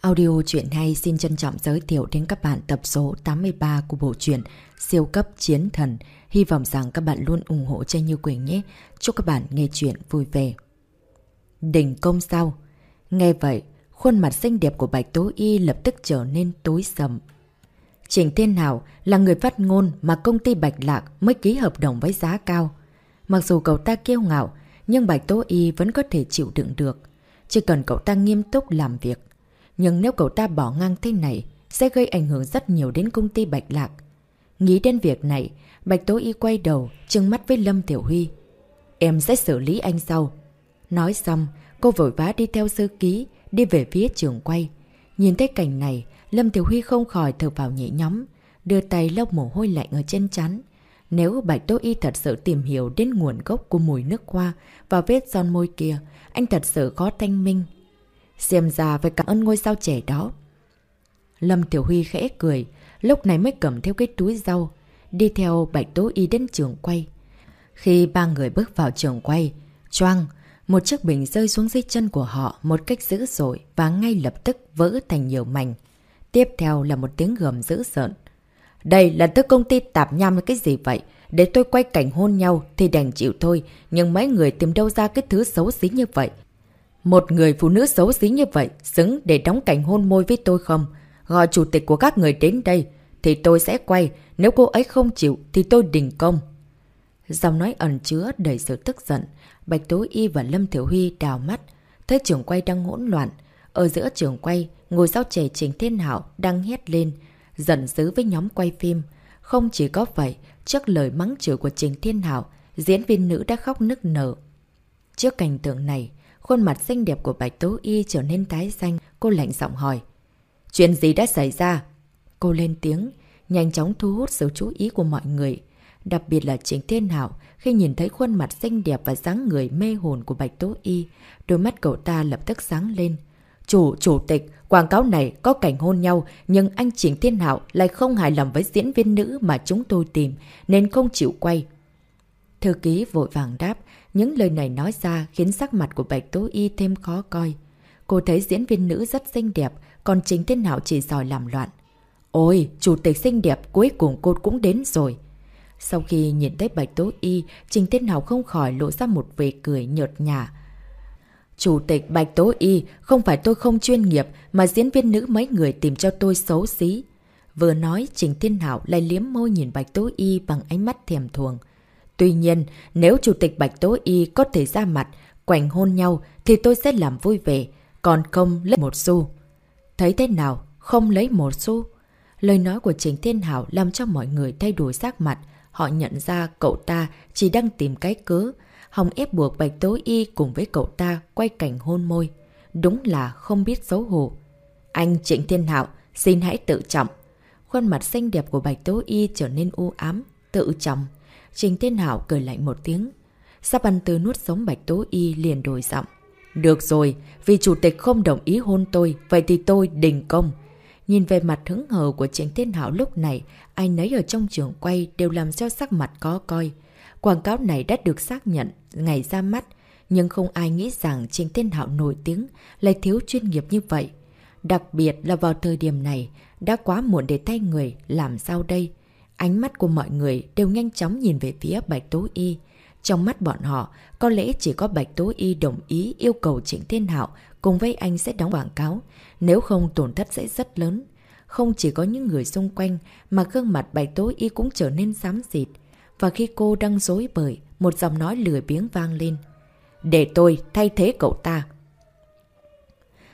Audio truyện hay xin trân trọng giới thiệu đến các bạn tập số 83 của bộ truyện Siêu cấp chiến thần. Hy vọng rằng các bạn luôn ủng hộ cho Như Quỳnh nhé. Chúc các bạn nghe truyện vui vẻ. Đỉnh công sao? Nghe vậy, khuôn mặt xinh đẹp của Bạch Tố Y lập tức trở nên tối sầm. Trình Thiên Hảo là người phát ngôn mà công ty Bạch Lạc mới ký hợp đồng với giá cao. Mặc dù cậu ta kiêu ngạo, nhưng Bạch Tố Y vẫn có thể chịu đựng được. Chỉ cần cậu ta nghiêm túc làm việc nhưng nếu cậu ta bỏ ngang thế này, sẽ gây ảnh hưởng rất nhiều đến công ty Bạch Lạc. Nghĩ đến việc này, Bạch Tố Y quay đầu, trừng mắt với Lâm Tiểu Huy. Em sẽ xử lý anh sau. Nói xong, cô vội vã đi theo sư ký, đi về phía trường quay. Nhìn thấy cảnh này, Lâm Tiểu Huy không khỏi thở vào nhẹ nhóm, đưa tay lốc mồ hôi lạnh ở trên chắn. Nếu Bạch Tố Y thật sự tìm hiểu đến nguồn gốc của mùi nước hoa và vết son môi kia, anh thật sự có thanh minh, Xem ra phải cảm ơn ngôi sao trẻ đó. Lâm Tiểu Huy khẽ cười, lúc này mới cầm theo cái túi rau, đi theo Bạch Tố Y đến trường quay. Khi ba người bước vào trường quay, choang, một chiếc bình rơi xuống dưới chân của họ một cách dữ dội và ngay lập tức vỡ thành nhiều mảnh. Tiếp theo là một tiếng gầm dữ sợn. Đây là thứ công ty tạp nham cái gì vậy? Để tôi quay cảnh hôn nhau thì đành chịu thôi, nhưng mấy người tìm đâu ra cái thứ xấu xí như vậy. Một người phụ nữ xấu xí như vậy xứng để đóng cảnh hôn môi với tôi không? Gọi chủ tịch của các người đến đây thì tôi sẽ quay. Nếu cô ấy không chịu thì tôi đình công. giọng nói ẩn chứa đầy sự tức giận. Bạch Tố Y và Lâm Thiểu Huy đào mắt. Thấy trường quay đang hỗn loạn. Ở giữa trường quay, ngồi sau trẻ Trình Thiên Hảo đang hét lên. Giận dữ với nhóm quay phim. Không chỉ có vậy, trước lời mắng chửi của Trình Thiên Hảo, diễn viên nữ đã khóc nức nở. Trước cảnh tượng này, Khuôn mặt xinh đẹp của Bạch Tố Y trở nên tái xanh, cô lạnh giọng hỏi. Chuyện gì đã xảy ra? Cô lên tiếng, nhanh chóng thu hút sự chú ý của mọi người. Đặc biệt là Trịnh Thiên Hảo, khi nhìn thấy khuôn mặt xinh đẹp và dáng người mê hồn của Bạch Tố Y, đôi mắt cậu ta lập tức sáng lên. Chủ, chủ tịch, quảng cáo này có cảnh hôn nhau, nhưng anh Trịnh Thiên Hảo lại không hài lòng với diễn viên nữ mà chúng tôi tìm, nên không chịu quay. Thư ký vội vàng đáp, những lời này nói ra khiến sắc mặt của Bạch Tố Y thêm khó coi. Cô thấy diễn viên nữ rất xinh đẹp, còn chính thế nào chỉ giỏi làm loạn. Ôi, chủ tịch xinh đẹp cuối cùng cô cũng đến rồi. Sau khi nhìn thấy Bạch Tố Y, Trình Thiên Hảo không khỏi lộ ra một vẻ cười nhợt nhả. Chủ tịch Bạch Tố Y, không phải tôi không chuyên nghiệp, mà diễn viên nữ mấy người tìm cho tôi xấu xí. Vừa nói, Trình Thiên Hảo lại liếm môi nhìn Bạch Tố Y bằng ánh mắt thèm thuồng. Tuy nhiên, nếu Chủ tịch Bạch Tố Y có thể ra mặt, quảnh hôn nhau thì tôi sẽ làm vui vẻ, còn không lấy một xu. Thấy thế nào? Không lấy một xu? Lời nói của Trình Thiên Hảo làm cho mọi người thay đổi sắc mặt. Họ nhận ra cậu ta chỉ đang tìm cái cớ. Hồng ép buộc Bạch Tố Y cùng với cậu ta quay cảnh hôn môi. Đúng là không biết xấu hổ. Anh Trịnh Thiên hạo xin hãy tự trọng. Khuôn mặt xinh đẹp của Bạch Tố Y trở nên u ám, tự trọng. Trình Thiên Hảo cười lạnh một tiếng. Sắp ăn Tư nuốt sống Bạch Tố Y liền đổi giọng. Được rồi, vì chủ tịch không đồng ý hôn tôi, vậy thì tôi đình công. Nhìn về mặt hứng hờ của Trình Thiên Hảo lúc này, ai nấy ở trong trường quay đều làm cho sắc mặt có coi. Quảng cáo này đã được xác nhận ngày ra mắt, nhưng không ai nghĩ rằng Trình Thiên Hảo nổi tiếng lại thiếu chuyên nghiệp như vậy. Đặc biệt là vào thời điểm này, đã quá muộn để thay người, làm sao đây? Ánh mắt của mọi người đều nhanh chóng nhìn về phía Bạch Tố Y. Trong mắt bọn họ, có lẽ chỉ có Bạch Tố Y đồng ý yêu cầu Trịnh Thiên Hạo cùng với anh sẽ đóng quảng cáo, nếu không tổn thất sẽ rất lớn. Không chỉ có những người xung quanh, mà gương mặt Bạch Tố Y cũng trở nên xám xịt. Và khi cô đang dối bời, một giọng nói lười biếng vang lên. Để tôi thay thế cậu ta.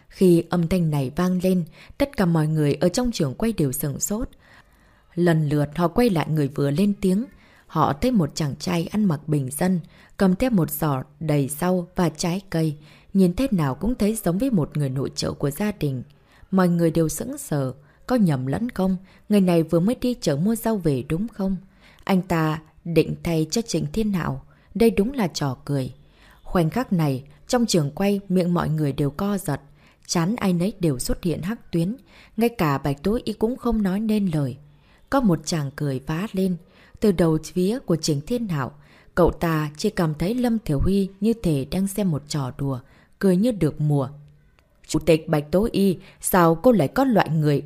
Khi âm thanh này vang lên, tất cả mọi người ở trong trường quay đều sừng sốt. Lần lượt họ quay lại người vừa lên tiếng. Họ thấy một chàng trai ăn mặc bình dân, cầm theo một giỏ đầy rau và trái cây. Nhìn thế nào cũng thấy giống với một người nội trợ của gia đình. Mọi người đều sững sờ. Có nhầm lẫn không? Người này vừa mới đi chợ mua rau về đúng không? Anh ta định thay cho Trịnh Thiên Hạo. Đây đúng là trò cười. Khoảnh khắc này, trong trường quay, miệng mọi người đều co giật. Chán ai nấy đều xuất hiện hắc tuyến. Ngay cả bạch tối y cũng không nói nên lời. Có một chàng cười phá lên. Từ đầu phía của chính Thiên Hạo, cậu ta chỉ cảm thấy Lâm Thiểu Huy như thể đang xem một trò đùa, cười như được mùa. Chủ tịch Bạch Tố Y, sao cô lại có loại người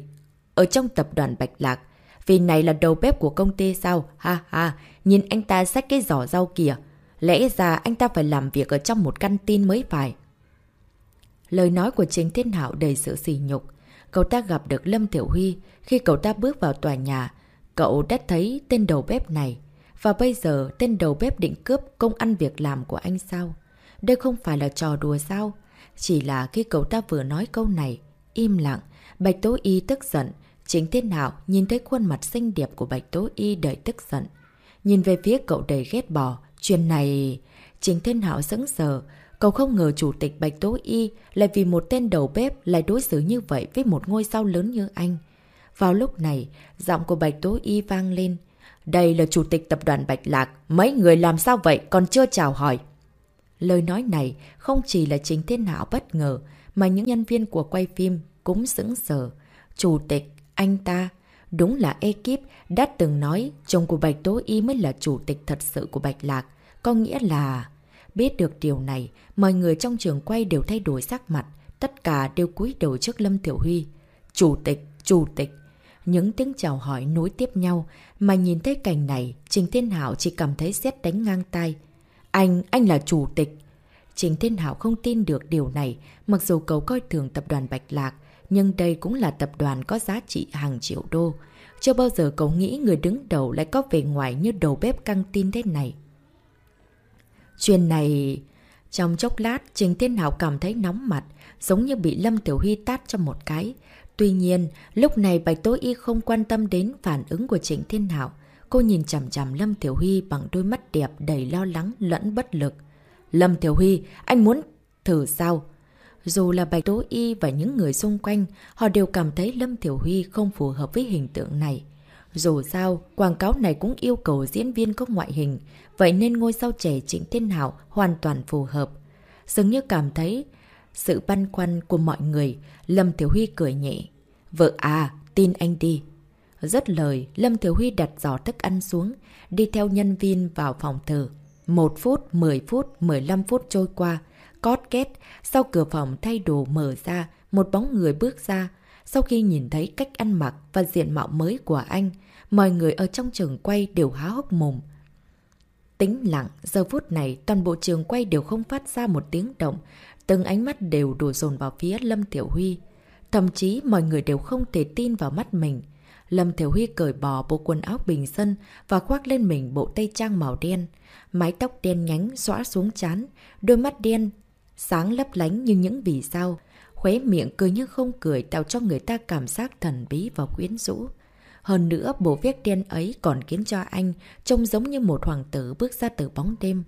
ở trong tập đoàn Bạch Lạc? Vì này là đầu bếp của công ty sao? Ha ha, nhìn anh ta xách cái giỏ rau kìa. Lẽ ra anh ta phải làm việc ở trong một căn tin mới phải. Lời nói của chính Thiên Hạo đầy sự sỉ nhục. Cậu ta gặp được Lâm Tiểu Huy. Khi cậu ta bước vào tòa nhà, cậu đã thấy tên đầu bếp này. Và bây giờ tên đầu bếp định cướp công ăn việc làm của anh sao? Đây không phải là trò đùa sao? Chỉ là khi cậu ta vừa nói câu này, im lặng, Bạch Tố Y tức giận. Chính thế nào nhìn thấy khuôn mặt xinh đẹp của Bạch Tố Y đầy tức giận. Nhìn về phía cậu đầy ghét bỏ, chuyện này... Chính Thiên Hạo sững sờ, Cậu không ngờ chủ tịch Bạch Tố Y lại vì một tên đầu bếp lại đối xử như vậy với một ngôi sao lớn như anh. Vào lúc này, giọng của Bạch Tố Y vang lên. Đây là chủ tịch tập đoàn Bạch Lạc, mấy người làm sao vậy còn chưa chào hỏi. Lời nói này không chỉ là chính thiên hảo bất ngờ, mà những nhân viên của quay phim cũng sững sờ. Chủ tịch, anh ta, đúng là ekip đã từng nói chồng của Bạch Tố Y mới là chủ tịch thật sự của Bạch Lạc. Có nghĩa là... Biết được điều này, mọi người trong trường quay đều thay đổi sắc mặt, tất cả đều cúi đầu trước Lâm Tiểu Huy. Chủ tịch, chủ tịch. Những tiếng chào hỏi nối tiếp nhau, mà nhìn thấy cảnh này, Trình Thiên Hảo chỉ cảm thấy xét đánh ngang tay. Anh, anh là chủ tịch. Trình Thiên Hảo không tin được điều này, mặc dù cậu coi thường tập đoàn Bạch Lạc, nhưng đây cũng là tập đoàn có giá trị hàng triệu đô. Chưa bao giờ cậu nghĩ người đứng đầu lại có vẻ ngoài như đầu bếp căng tin thế này. Chuyện này... Trong chốc lát, Trình Thiên Hảo cảm thấy nóng mặt, giống như bị Lâm Tiểu Huy tát cho một cái. Tuy nhiên, lúc này Bạch Tố Y không quan tâm đến phản ứng của Trình Thiên Hảo. Cô nhìn chằm chằm Lâm Tiểu Huy bằng đôi mắt đẹp đầy lo lắng lẫn bất lực. Lâm Tiểu Huy, anh muốn thử sao? Dù là Bạch Tố Y và những người xung quanh, họ đều cảm thấy Lâm Tiểu Huy không phù hợp với hình tượng này. Dù sao, quảng cáo này cũng yêu cầu diễn viên có ngoại hình, vậy nên ngôi sao trẻ Trịnh Thiên Hảo hoàn toàn phù hợp. Dường như cảm thấy sự băn khoăn của mọi người, Lâm Thiếu Huy cười nhẹ. Vợ à, tin anh đi. Rất lời, Lâm Thiếu Huy đặt giỏ thức ăn xuống, đi theo nhân viên vào phòng thờ. Một phút, 10 phút, 15 phút trôi qua. Cót két, sau cửa phòng thay đồ mở ra, một bóng người bước ra, sau khi nhìn thấy cách ăn mặc và diện mạo mới của anh, mọi người ở trong trường quay đều há hốc mồm. Tính lặng, giờ phút này toàn bộ trường quay đều không phát ra một tiếng động, từng ánh mắt đều đổ dồn vào phía Lâm Tiểu Huy. Thậm chí mọi người đều không thể tin vào mắt mình. Lâm Tiểu Huy cởi bỏ bộ quần áo bình dân và khoác lên mình bộ tây trang màu đen. Mái tóc đen nhánh xõa xuống chán, đôi mắt đen, sáng lấp lánh như những vì sao. Khóe miệng cười như không cười tạo cho người ta cảm giác thần bí và quyến rũ. Hơn nữa, bộ vét đen ấy còn khiến cho anh trông giống như một hoàng tử bước ra từ bóng đêm.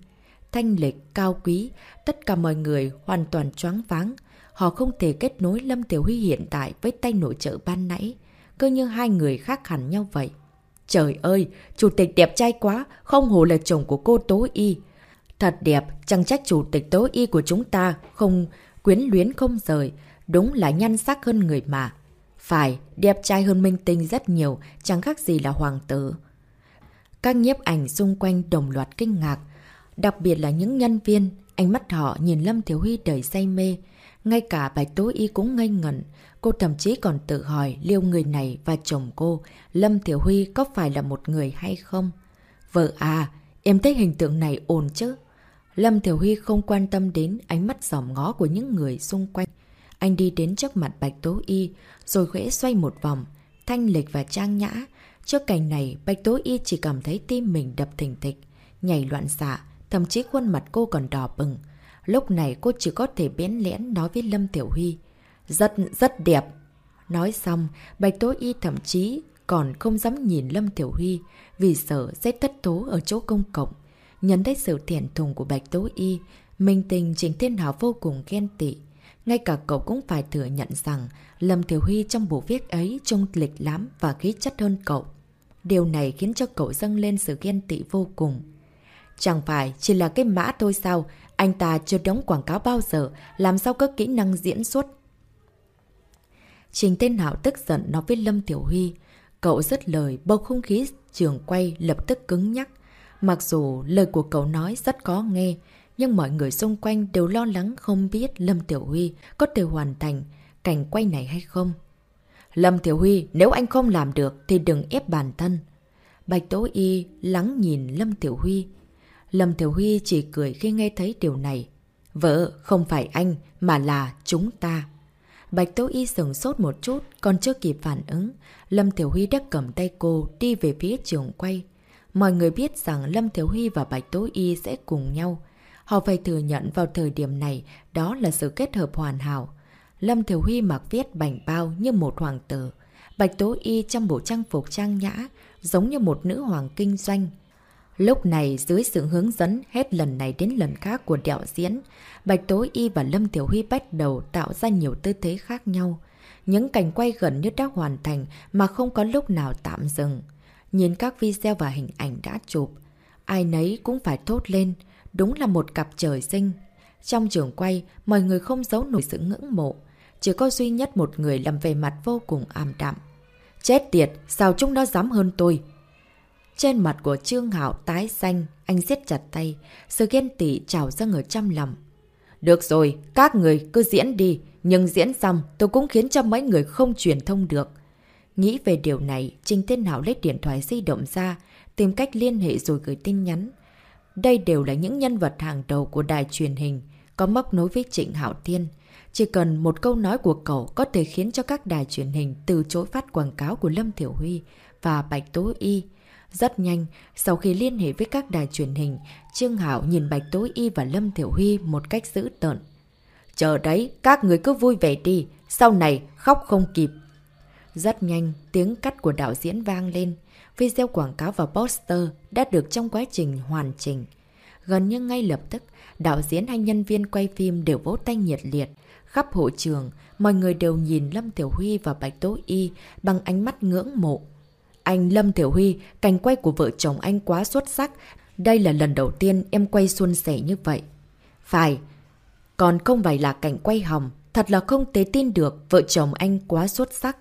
Thanh lịch, cao quý, tất cả mọi người hoàn toàn choáng váng. Họ không thể kết nối Lâm Tiểu Huy hiện tại với tay nội trợ ban nãy. Cơ như hai người khác hẳn nhau vậy. Trời ơi, chủ tịch đẹp trai quá, không hồ là chồng của cô Tố Y. Thật đẹp, chẳng trách chủ tịch Tố Y của chúng ta không quyến luyến không rời, đúng là nhan sắc hơn người mà. Phải, đẹp trai hơn minh tinh rất nhiều, chẳng khác gì là hoàng tử. Các nhiếp ảnh xung quanh đồng loạt kinh ngạc, đặc biệt là những nhân viên, ánh mắt họ nhìn Lâm Thiếu Huy đầy say mê. Ngay cả Bạch Tố Y cũng ngây ngẩn, cô thậm chí còn tự hỏi liêu người này và chồng cô, Lâm Thiếu Huy có phải là một người hay không? Vợ à, em thấy hình tượng này ổn chứ? Lâm Thiểu Huy không quan tâm đến ánh mắt giỏm ngó của những người xung quanh. Anh đi đến trước mặt Bạch Tố Y, rồi khẽ xoay một vòng, thanh lịch và trang nhã. Trước cảnh này, Bạch Tố Y chỉ cảm thấy tim mình đập thình thịch, nhảy loạn xạ, thậm chí khuôn mặt cô còn đỏ bừng. Lúc này cô chỉ có thể bén lẽn nói với Lâm Tiểu Huy. Rất, rất đẹp. Nói xong, Bạch Tố Y thậm chí còn không dám nhìn Lâm Tiểu Huy vì sợ sẽ thất tố ở chỗ công cộng. Nhấn thấy sự thiện thùng của Bạch Tố Y, Minh Tình Trình Thiên Hảo vô cùng ghen tị. Ngay cả cậu cũng phải thừa nhận rằng Lâm Thiểu Huy trong bộ viết ấy trông lịch lắm và khí chất hơn cậu. Điều này khiến cho cậu dâng lên sự ghen tị vô cùng. Chẳng phải chỉ là cái mã thôi sao, anh ta chưa đóng quảng cáo bao giờ, làm sao có kỹ năng diễn xuất. Trình Tên Hảo tức giận nói với Lâm Tiểu Huy. Cậu rất lời, bầu không khí trường quay lập tức cứng nhắc. Mặc dù lời của cậu nói rất có nghe, Nhưng mọi người xung quanh đều lo lắng không biết Lâm Tiểu Huy có thể hoàn thành cảnh quay này hay không. Lâm Tiểu Huy, nếu anh không làm được thì đừng ép bản thân. Bạch Tố Y lắng nhìn Lâm Tiểu Huy. Lâm Tiểu Huy chỉ cười khi nghe thấy điều này. Vợ, không phải anh, mà là chúng ta. Bạch Tố Y sừng sốt một chút, còn chưa kịp phản ứng. Lâm Tiểu Huy đã cầm tay cô đi về phía trường quay. Mọi người biết rằng Lâm thiếu Huy và Bạch Tố Y sẽ cùng nhau. Họ phải thừa nhận vào thời điểm này đó là sự kết hợp hoàn hảo. Lâm thiếu Huy mặc viết bảnh bao như một hoàng tử. Bạch Tố Y trong bộ trang phục trang nhã, giống như một nữ hoàng kinh doanh. Lúc này, dưới sự hướng dẫn hết lần này đến lần khác của đạo diễn, Bạch Tố Y và Lâm Tiểu Huy bắt đầu tạo ra nhiều tư thế khác nhau. Những cảnh quay gần như đã hoàn thành mà không có lúc nào tạm dừng. Nhìn các video và hình ảnh đã chụp, ai nấy cũng phải thốt lên, đúng là một cặp trời sinh. Trong trường quay, mọi người không giấu nổi sự ngưỡng mộ, chỉ có duy nhất một người làm về mặt vô cùng ảm đạm. Chết tiệt, sao chúng nó dám hơn tôi? Trên mặt của Trương hạo tái xanh, anh siết chặt tay, sự ghen tị trào ra ở trăm lòng. Được rồi, các người cứ diễn đi, nhưng diễn xong tôi cũng khiến cho mấy người không truyền thông được. Nghĩ về điều này, Trình Thiên Hảo lấy điện thoại di động ra, tìm cách liên hệ rồi gửi tin nhắn. Đây đều là những nhân vật hàng đầu của đài truyền hình, có móc nối với Trịnh Hảo Thiên. Chỉ cần một câu nói của cậu có thể khiến cho các đài truyền hình từ chối phát quảng cáo của Lâm Thiểu Huy và Bạch Tố Y. Rất nhanh, sau khi liên hệ với các đài truyền hình, Trương Hảo nhìn Bạch Tố Y và Lâm Thiểu Huy một cách dữ tợn. Chờ đấy, các người cứ vui vẻ đi, sau này khóc không kịp. Rất nhanh, tiếng cắt của đạo diễn vang lên. Video quảng cáo và poster đã được trong quá trình hoàn chỉnh. Gần như ngay lập tức, đạo diễn hay nhân viên quay phim đều vỗ tay nhiệt liệt. Khắp hội trường, mọi người đều nhìn Lâm Tiểu Huy và Bạch Tố Y bằng ánh mắt ngưỡng mộ. Anh Lâm Tiểu Huy, cảnh quay của vợ chồng anh quá xuất sắc. Đây là lần đầu tiên em quay xuân sẻ như vậy. Phải, còn không phải là cảnh quay hồng. Thật là không thể tin được vợ chồng anh quá xuất sắc.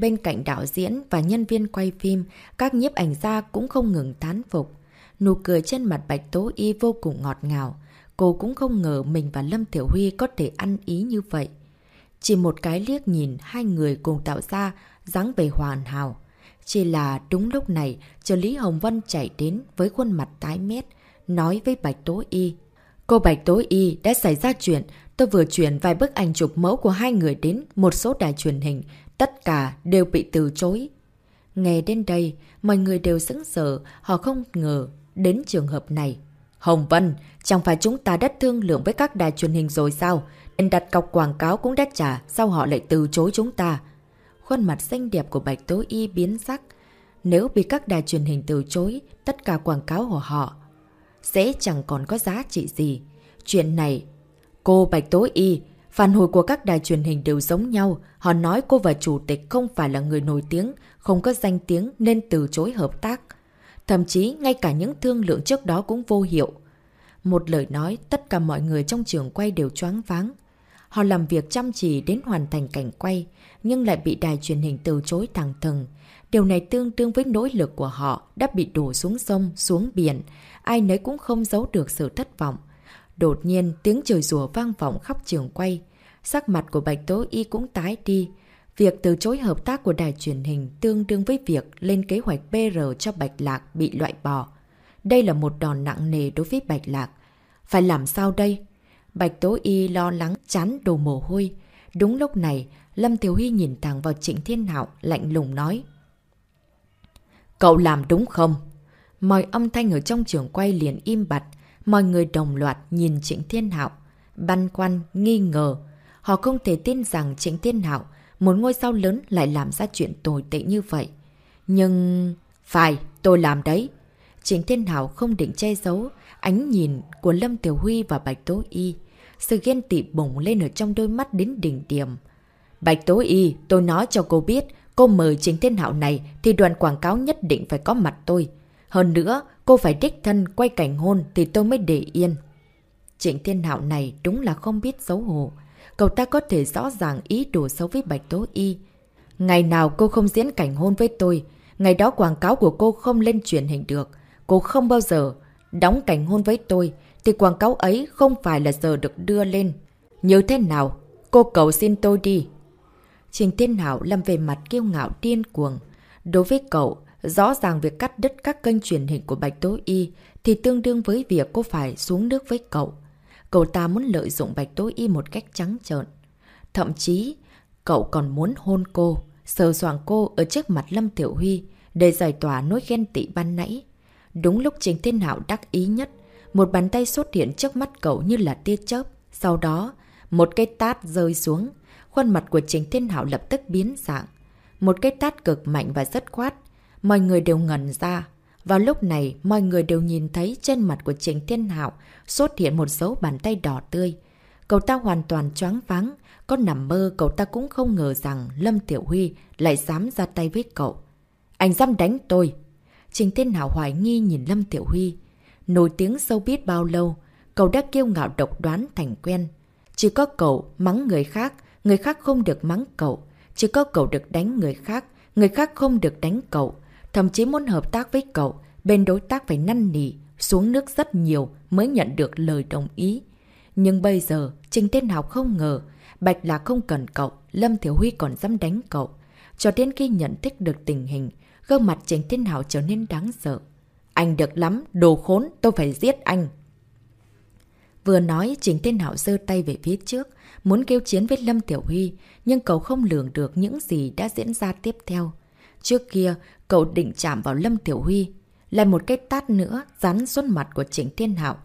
Bên cạnh đạo diễn và nhân viên quay phim, các nhiếp ảnh gia cũng không ngừng tán phục. Nụ cười trên mặt Bạch Tố Y vô cùng ngọt ngào. Cô cũng không ngờ mình và Lâm Tiểu Huy có thể ăn ý như vậy. Chỉ một cái liếc nhìn hai người cùng tạo ra dáng vẻ hoàn hảo. Chỉ là đúng lúc này, trợ lý Hồng Vân chạy đến với khuôn mặt tái mét, nói với Bạch Tố Y. Cô Bạch Tố Y đã xảy ra chuyện, tôi vừa chuyển vài bức ảnh chụp mẫu của hai người đến một số đài truyền hình, tất cả đều bị từ chối. Nghe đến đây, mọi người đều sững sờ, họ không ngờ đến trường hợp này. Hồng Vân, chẳng phải chúng ta đã thương lượng với các đài truyền hình rồi sao? nên đặt cọc quảng cáo cũng đã trả, sao họ lại từ chối chúng ta? Khuôn mặt xinh đẹp của Bạch Tố Y biến sắc. Nếu bị các đài truyền hình từ chối, tất cả quảng cáo của họ sẽ chẳng còn có giá trị gì. Chuyện này, cô Bạch Tố Y, phản hồi của các đài truyền hình đều giống nhau. Họ nói cô và chủ tịch không phải là người nổi tiếng, không có danh tiếng nên từ chối hợp tác. Thậm chí ngay cả những thương lượng trước đó cũng vô hiệu. Một lời nói, tất cả mọi người trong trường quay đều choáng váng. Họ làm việc chăm chỉ đến hoàn thành cảnh quay, nhưng lại bị đài truyền hình từ chối thẳng thừng. Điều này tương đương với nỗ lực của họ đã bị đổ xuống sông, xuống biển. Ai nấy cũng không giấu được sự thất vọng. Đột nhiên, tiếng trời rùa vang vọng khắp trường quay. Sắc mặt của Bạch Tố Y cũng tái đi. Việc từ chối hợp tác của đài truyền hình tương đương với việc lên kế hoạch BR cho Bạch Lạc bị loại bỏ. Đây là một đòn nặng nề đối với Bạch Lạc. Phải làm sao đây? Bạch Tố Y lo lắng chán đồ mồ hôi. Đúng lúc này, Lâm Tiểu Huy nhìn thẳng vào Trịnh Thiên Hạo, lạnh lùng nói. Cậu làm đúng không? Mọi âm thanh ở trong trường quay liền im bặt. Mọi người đồng loạt nhìn Trịnh Thiên Hạo. Băn khoăn, nghi ngờ. Họ không thể tin rằng Trịnh Thiên Hạo, một ngôi sao lớn lại làm ra chuyện tồi tệ như vậy. Nhưng... Phải, tôi làm đấy. Trịnh Thiên Hảo không định che giấu ánh nhìn của Lâm Tiểu Huy và Bạch Tố Y. Sự ghen tị bùng lên ở trong đôi mắt đến đỉnh điểm. Bạch Tố Y, tôi nói cho cô biết, cô mời Trịnh Thiên Hảo này thì đoàn quảng cáo nhất định phải có mặt tôi. Hơn nữa, cô phải đích thân quay cảnh hôn thì tôi mới để yên. Trịnh Thiên Hảo này đúng là không biết xấu hổ. Cậu ta có thể rõ ràng ý đồ xấu với Bạch Tố Y. Ngày nào cô không diễn cảnh hôn với tôi, ngày đó quảng cáo của cô không lên truyền hình được. Cô không bao giờ đóng cảnh hôn với tôi. thì quảng cáo ấy không phải là giờ được đưa lên. Như thế nào? Cô cầu xin tôi đi. Trình Thiên Hảo lâm về mặt kiêu ngạo điên cuồng. Đối với cậu, rõ ràng việc cắt đứt các kênh truyền hình của Bạch Tố Y thì tương đương với việc cô phải xuống nước với cậu. Cậu ta muốn lợi dụng Bạch Tố Y một cách trắng trợn. Thậm chí, cậu còn muốn hôn cô, sờ soạng cô ở trước mặt Lâm Tiểu Huy để giải tỏa nỗi ghen tị ban nãy. Đúng lúc Trình Thiên Hảo đắc ý nhất, một bàn tay xuất hiện trước mắt cậu như là tia chớp. Sau đó, một cái tát rơi xuống, khuôn mặt của Trình Thiên Hảo lập tức biến dạng. Một cái tát cực mạnh và rất khoát, mọi người đều ngẩn ra. Vào lúc này, mọi người đều nhìn thấy trên mặt của Trình Thiên hạo xuất hiện một dấu bàn tay đỏ tươi. Cậu ta hoàn toàn choáng váng, có nằm mơ cậu ta cũng không ngờ rằng Lâm Tiểu Huy lại dám ra tay với cậu. Anh dám đánh tôi. Trình Thiên Hảo hoài nghi nhìn Lâm Tiểu Huy. Nổi tiếng sâu biết bao lâu, cậu đã kiêu ngạo độc đoán thành quen. Chỉ có cậu mắng người khác, người khác không được mắng cậu. Chỉ có cậu được đánh người khác, người khác không được đánh cậu. Thậm chí muốn hợp tác với cậu, bên đối tác phải năn nỉ, xuống nước rất nhiều mới nhận được lời đồng ý. Nhưng bây giờ, Trình Thiên Học không ngờ, Bạch là không cần cậu, Lâm Thiểu Huy còn dám đánh cậu. Cho đến khi nhận thức được tình hình, gương mặt Trình Thiên Hảo trở nên đáng sợ. Anh được lắm, đồ khốn, tôi phải giết anh. Vừa nói, Trình Thiên Hảo giơ tay về phía trước, muốn kêu chiến với Lâm Tiểu Huy, nhưng cậu không lường được những gì đã diễn ra tiếp theo. Trước kia, cậu định chạm vào Lâm Tiểu Huy, lại một cái tát nữa dán xuống mặt của Trịnh Thiên hạo,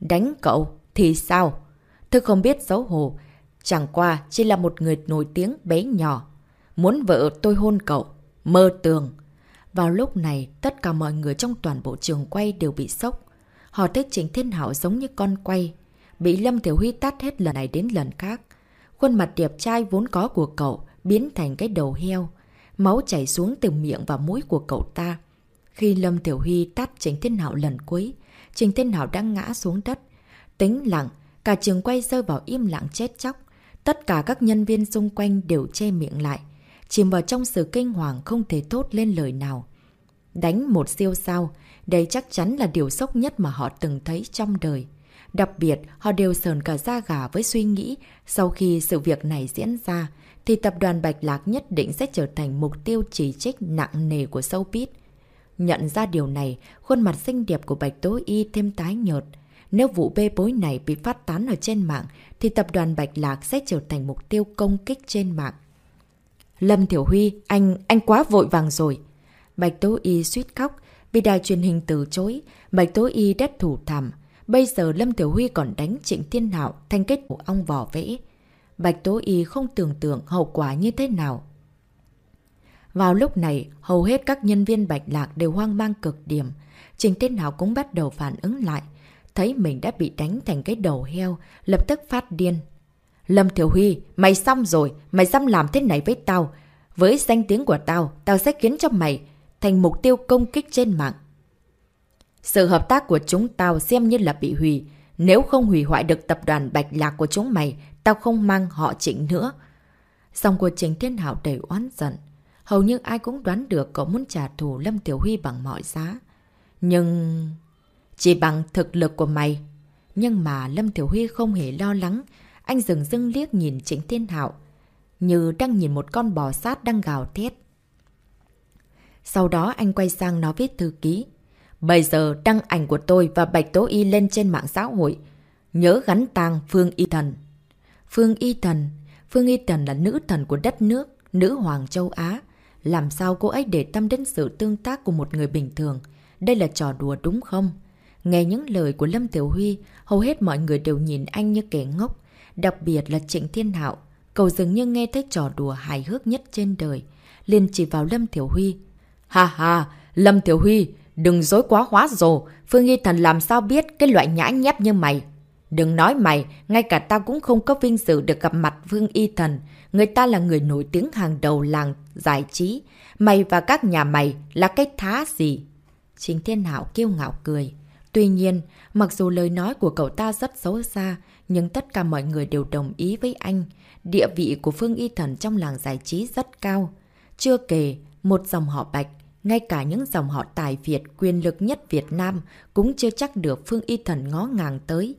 Đánh cậu thì sao? Thư không biết xấu hổ, chẳng qua chỉ là một người nổi tiếng bé nhỏ. Muốn vợ tôi hôn cậu, mơ tường. Vào lúc này, tất cả mọi người trong toàn bộ trường quay đều bị sốc. Họ thấy Trịnh Thiên Hảo giống như con quay, bị Lâm Tiểu Huy tát hết lần này đến lần khác. Khuôn mặt đẹp trai vốn có của cậu biến thành cái đầu heo. Máu chảy xuống từ miệng và mũi của cậu ta. Khi Lâm Tiểu Huy tát Trình Thiên Hảo lần cuối, Trình Thiên Hảo đã ngã xuống đất. Tính lặng, cả trường quay rơi vào im lặng chết chóc. Tất cả các nhân viên xung quanh đều che miệng lại, chìm vào trong sự kinh hoàng không thể thốt lên lời nào. Đánh một siêu sao, đây chắc chắn là điều sốc nhất mà họ từng thấy trong đời. Đặc biệt, họ đều sờn cả da gà với suy nghĩ sau khi sự việc này diễn ra, thì tập đoàn Bạch Lạc nhất định sẽ trở thành mục tiêu chỉ trích nặng nề của showbiz. Nhận ra điều này, khuôn mặt xinh đẹp của Bạch Tố Y thêm tái nhợt. Nếu vụ bê bối này bị phát tán ở trên mạng, thì tập đoàn Bạch Lạc sẽ trở thành mục tiêu công kích trên mạng. Lâm Thiểu Huy, anh, anh quá vội vàng rồi. Bạch Tố Y suýt khóc, vì đài truyền hình từ chối, Bạch Tố Y đất thủ thảm. Bây giờ Lâm Tiểu Huy còn đánh Trịnh Thiên Hạo thành kết của ong vỏ vẽ. Bạch Tố Y không tưởng tượng hậu quả như thế nào. Vào lúc này, hầu hết các nhân viên Bạch Lạc đều hoang mang cực điểm. Trình tên nào cũng bắt đầu phản ứng lại. Thấy mình đã bị đánh thành cái đầu heo, lập tức phát điên. Lâm Thiểu Huy, mày xong rồi, mày dám làm thế này với tao. Với danh tiếng của tao, tao sẽ khiến cho mày thành mục tiêu công kích trên mạng. Sự hợp tác của chúng tao xem như là bị hủy. Nếu không hủy hoại được tập đoàn Bạch Lạc của chúng mày, tao không mang họ trịnh nữa. Dòng của Trịnh Thiên Hảo đầy oán giận. Hầu như ai cũng đoán được cậu muốn trả thù Lâm Tiểu Huy bằng mọi giá. Nhưng... Chỉ bằng thực lực của mày. Nhưng mà Lâm Tiểu Huy không hề lo lắng. Anh dừng dưng liếc nhìn Trịnh Thiên Hạo. Như đang nhìn một con bò sát đang gào thét. Sau đó anh quay sang nói viết thư ký. Bây giờ đăng ảnh của tôi và Bạch Tố Y lên trên mạng xã hội. Nhớ gắn tang Phương Y Thần. Phương Y Thần. Phương Y Thần là nữ thần của đất nước, nữ hoàng châu Á. Làm sao cô ấy để tâm đến sự tương tác của một người bình thường? Đây là trò đùa đúng không? Nghe những lời của Lâm Tiểu Huy, hầu hết mọi người đều nhìn anh như kẻ ngốc. Đặc biệt là Trịnh Thiên Hạo. Cậu dường như nghe thấy trò đùa hài hước nhất trên đời. liền chỉ vào Lâm Tiểu Huy. Ha ha, Lâm Tiểu Huy, đừng dối quá hóa rồ. Phương Y Thần làm sao biết cái loại nhã nhép như mày. Đừng nói mày, ngay cả tao cũng không có vinh dự được gặp mặt Phương Y Thần. Người ta là người nổi tiếng hàng đầu làng giải trí. Mày và các nhà mày là cái thá gì? Chính Thiên Hảo kiêu ngạo cười. Tuy nhiên, mặc dù lời nói của cậu ta rất xấu xa, nhưng tất cả mọi người đều đồng ý với anh. Địa vị của Phương Y Thần trong làng giải trí rất cao. Chưa kể, một dòng họ Bạch, ngay cả những dòng họ tài Việt quyền lực nhất Việt Nam cũng chưa chắc được Phương Y Thần ngó ngàng tới.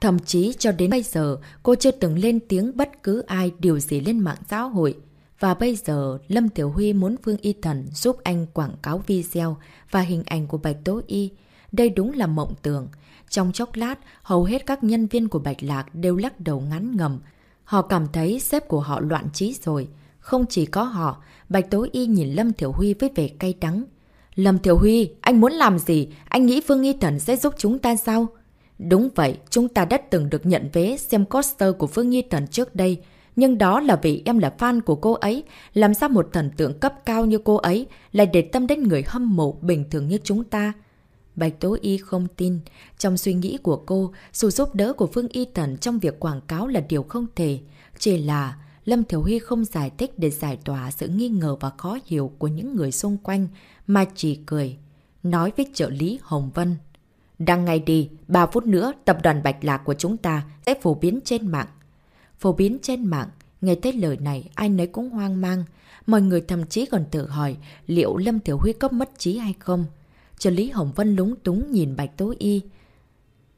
Thậm chí cho đến bây giờ, cô chưa từng lên tiếng bất cứ ai điều gì lên mạng xã hội. Và bây giờ, Lâm Tiểu Huy muốn Phương Y Thần giúp anh quảng cáo video và hình ảnh của Bạch Tố Y. Đây đúng là mộng tưởng. Trong chốc lát, hầu hết các nhân viên của Bạch Lạc đều lắc đầu ngắn ngầm. Họ cảm thấy sếp của họ loạn trí rồi. Không chỉ có họ, Bạch Tố Y nhìn Lâm Thiểu Huy với vẻ cay đắng. Lâm Thiểu Huy, anh muốn làm gì? Anh nghĩ Phương Y Thần sẽ giúp chúng ta sao? Đúng vậy, chúng ta đã từng được nhận vé xem coaster của Phương Nhi Thần trước đây. Nhưng đó là vì em là fan của cô ấy. Làm sao một thần tượng cấp cao như cô ấy lại để tâm đến người hâm mộ bình thường như chúng ta? Bạch Tố Y không tin. Trong suy nghĩ của cô, sự giúp đỡ của Phương Y Thần trong việc quảng cáo là điều không thể. Chỉ là Lâm Thiểu Huy không giải thích để giải tỏa sự nghi ngờ và khó hiểu của những người xung quanh, mà chỉ cười. Nói với trợ lý Hồng Vân. Đăng ngay đi, 3 phút nữa tập đoàn Bạch Lạc của chúng ta sẽ phổ biến trên mạng. Phổ biến trên mạng, nghe thấy lời này ai nấy cũng hoang mang. Mọi người thậm chí còn tự hỏi liệu Lâm Thiểu Huy có mất trí hay không. Trợ lý Hồng Vân lúng túng nhìn Bạch Tố Y.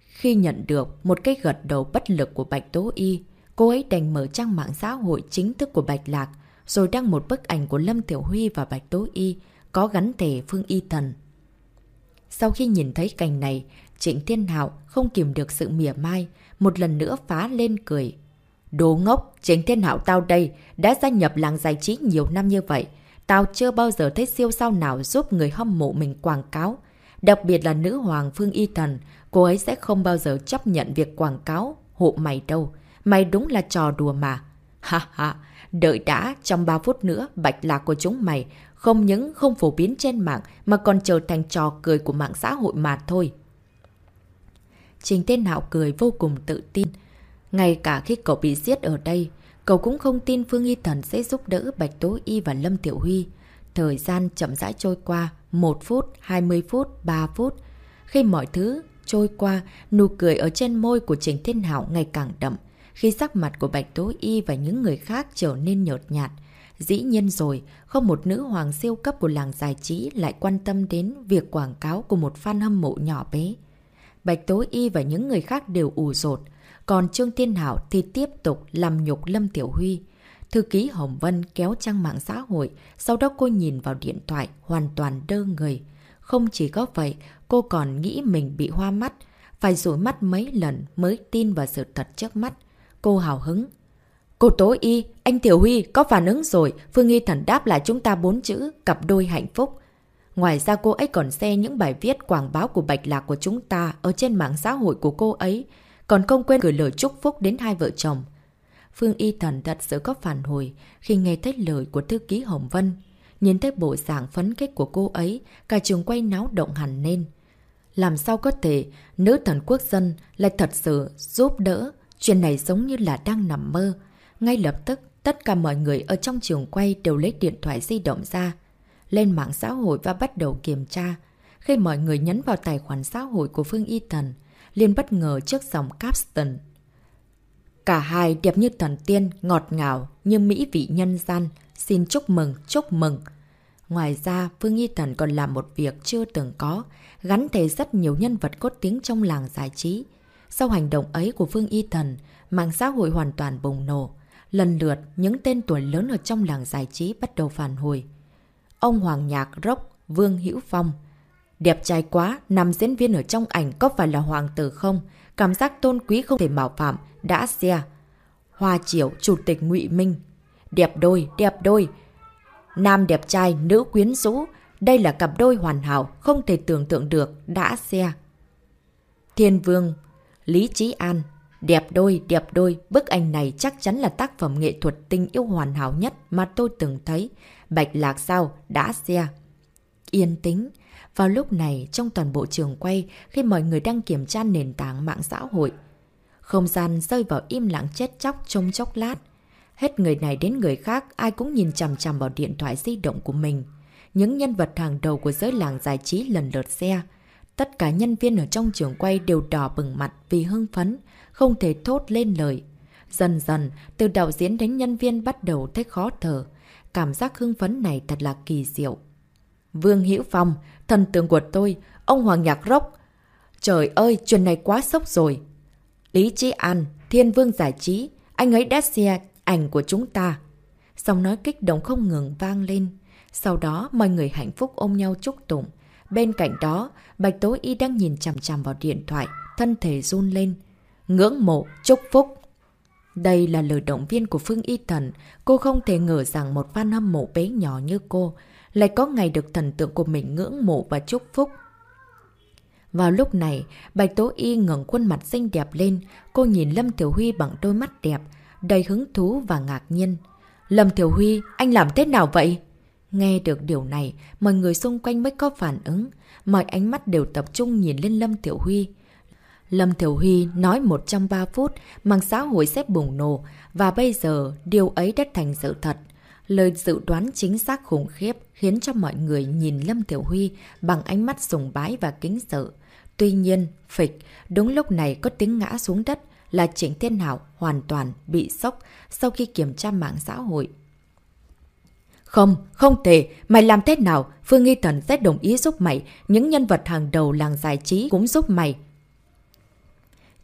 Khi nhận được một cái gật đầu bất lực của Bạch Tố Y, cô ấy đành mở trang mạng xã hội chính thức của Bạch Lạc, rồi đăng một bức ảnh của Lâm Tiểu Huy và Bạch Tố Y, có gắn thể Phương Y Thần. Sau khi nhìn thấy cảnh này, Trịnh Thiên Hạo không kìm được sự mỉa mai, một lần nữa phá lên cười. Đồ ngốc, Trịnh Thiên Hạo tao đây, đã gia nhập làng giải trí nhiều năm như vậy. Tao chưa bao giờ thấy siêu sao nào giúp người hâm mộ mình quảng cáo. Đặc biệt là nữ hoàng Phương Y Thần, cô ấy sẽ không bao giờ chấp nhận việc quảng cáo hộ mày đâu. Mày đúng là trò đùa mà. Ha ha, đợi đã, trong 3 phút nữa, bạch lạc của chúng mày không những không phổ biến trên mạng mà còn trở thành trò cười của mạng xã hội mà thôi. Trình Tên Hạo cười vô cùng tự tin. Ngay cả khi cậu bị giết ở đây, cậu cũng không tin Phương Y Thần sẽ giúp đỡ Bạch Tố Y và Lâm Tiểu Huy. Thời gian chậm rãi trôi qua, 1 phút, 20 phút, 3 phút. Khi mọi thứ trôi qua, nụ cười ở trên môi của Trình Thiên Hạo ngày càng đậm. Khi sắc mặt của Bạch Tố Y và những người khác trở nên nhợt nhạt, Dĩ nhiên rồi, không một nữ hoàng siêu cấp của làng giải trí lại quan tâm đến việc quảng cáo của một fan hâm mộ nhỏ bé. Bạch Tố Y và những người khác đều ủ rột, còn Trương Thiên Hảo thì tiếp tục làm nhục Lâm Tiểu Huy. Thư ký Hồng Vân kéo trang mạng xã hội, sau đó cô nhìn vào điện thoại, hoàn toàn đơ người. Không chỉ có vậy, cô còn nghĩ mình bị hoa mắt, phải rủi mắt mấy lần mới tin vào sự thật trước mắt. Cô hào hứng, Cô Tố Y, anh Tiểu Huy có phản ứng rồi, Phương Nghi Thần đáp lại chúng ta bốn chữ, cặp đôi hạnh phúc. Ngoài ra cô ấy còn xe những bài viết quảng báo của Bạch Lạc của chúng ta ở trên mạng xã hội của cô ấy, còn không quên gửi lời chúc phúc đến hai vợ chồng. Phương Y Thần thật sự có phản hồi khi nghe thấy lời của thư ký Hồng Vân. Nhìn thấy bộ dạng phấn khích của cô ấy, cả trường quay náo động hẳn lên. Làm sao có thể nữ thần quốc dân lại thật sự giúp đỡ, chuyện này giống như là đang nằm mơ. Ngay lập tức, tất cả mọi người ở trong trường quay đều lấy điện thoại di động ra, lên mạng xã hội và bắt đầu kiểm tra. Khi mọi người nhấn vào tài khoản xã hội của Phương Y Tần, liền bất ngờ trước dòng caption. Cả hai đẹp như thần tiên, ngọt ngào, như mỹ vị nhân gian. Xin chúc mừng, chúc mừng. Ngoài ra, Phương Y Tần còn làm một việc chưa từng có, gắn thế rất nhiều nhân vật cốt tiếng trong làng giải trí. Sau hành động ấy của Phương Y Thần, mạng xã hội hoàn toàn bùng nổ. Lần lượt, những tên tuổi lớn ở trong làng giải trí bắt đầu phản hồi. Ông Hoàng Nhạc Rốc, Vương Hữu Phong. Đẹp trai quá, nằm diễn viên ở trong ảnh có phải là hoàng tử không? Cảm giác tôn quý không thể mạo phạm, đã xe. Hoa Triều, Chủ tịch ngụy Minh. Đẹp đôi, đẹp đôi. Nam đẹp trai, nữ quyến rũ. Đây là cặp đôi hoàn hảo, không thể tưởng tượng được, đã xe. Thiên Vương, Lý Trí An, Đẹp đôi, đẹp đôi, bức ảnh này chắc chắn là tác phẩm nghệ thuật tình yêu hoàn hảo nhất mà tôi từng thấy. Bạch lạc sao, đã xe. Yên tĩnh. Vào lúc này, trong toàn bộ trường quay, khi mọi người đang kiểm tra nền tảng mạng xã hội, không gian rơi vào im lặng chết chóc trong chốc lát. Hết người này đến người khác, ai cũng nhìn chằm chằm vào điện thoại di động của mình. Những nhân vật hàng đầu của giới làng giải trí lần lượt xe. Tất cả nhân viên ở trong trường quay đều đỏ bừng mặt vì hưng phấn, không thể thốt lên lời. Dần dần, từ đạo diễn đến nhân viên bắt đầu thấy khó thở. Cảm giác hưng phấn này thật là kỳ diệu. Vương Hữu Phong, thần tượng của tôi, ông Hoàng Nhạc Rốc. Trời ơi, chuyện này quá sốc rồi. Lý Trí An, Thiên Vương Giải Trí, anh ấy đã xe ảnh của chúng ta. Xong nói kích động không ngừng vang lên. Sau đó, mọi người hạnh phúc ôm nhau chúc tụng. Bên cạnh đó, Bạch Tố Y đang nhìn chằm chằm vào điện thoại, thân thể run lên. Ngưỡng mộ, chúc phúc. Đây là lời động viên của Phương Y Thần. Cô không thể ngờ rằng một fan hâm mộ bé nhỏ như cô lại có ngày được thần tượng của mình ngưỡng mộ và chúc phúc. Vào lúc này, Bạch Tố Y ngẩng khuôn mặt xinh đẹp lên, cô nhìn Lâm Tiểu Huy bằng đôi mắt đẹp, đầy hứng thú và ngạc nhiên. Lâm Tiểu Huy, anh làm thế nào vậy? Nghe được điều này, mọi người xung quanh mới có phản ứng. Mọi ánh mắt đều tập trung nhìn lên Lâm Tiểu Huy. Lâm Tiểu Huy nói một trong ba phút, mạng xã hội sẽ bùng nổ, và bây giờ điều ấy đã thành sự thật. Lời dự đoán chính xác khủng khiếp khiến cho mọi người nhìn Lâm Tiểu Huy bằng ánh mắt sùng bái và kính sợ. Tuy nhiên, phịch, đúng lúc này có tiếng ngã xuống đất là Trịnh Thiên Hảo hoàn toàn bị sốc sau khi kiểm tra mạng xã hội. Không, không thể, mày làm thế nào? Phương Nghi Thần sẽ đồng ý giúp mày, những nhân vật hàng đầu làng giải trí cũng giúp mày.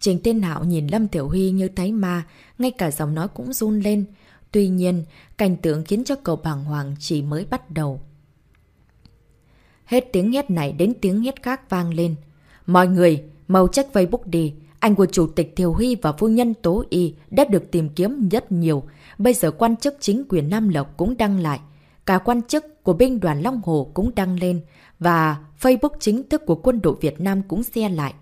Trình Thiên Hạo nhìn Lâm Tiểu Huy như thấy ma, ngay cả giọng nói cũng run lên. Tuy nhiên, cảnh tượng khiến cho cậu bàng hoàng chỉ mới bắt đầu. Hết tiếng hét này đến tiếng hét khác vang lên. Mọi người, mau check Facebook đi. Anh của Chủ tịch Thiều Huy và phu nhân Tố Y đã được tìm kiếm rất nhiều. Bây giờ quan chức chính quyền Nam Lộc cũng đăng lại. Cả quan chức của binh đoàn Long Hồ cũng đăng lên. Và Facebook chính thức của quân đội Việt Nam cũng xe lại.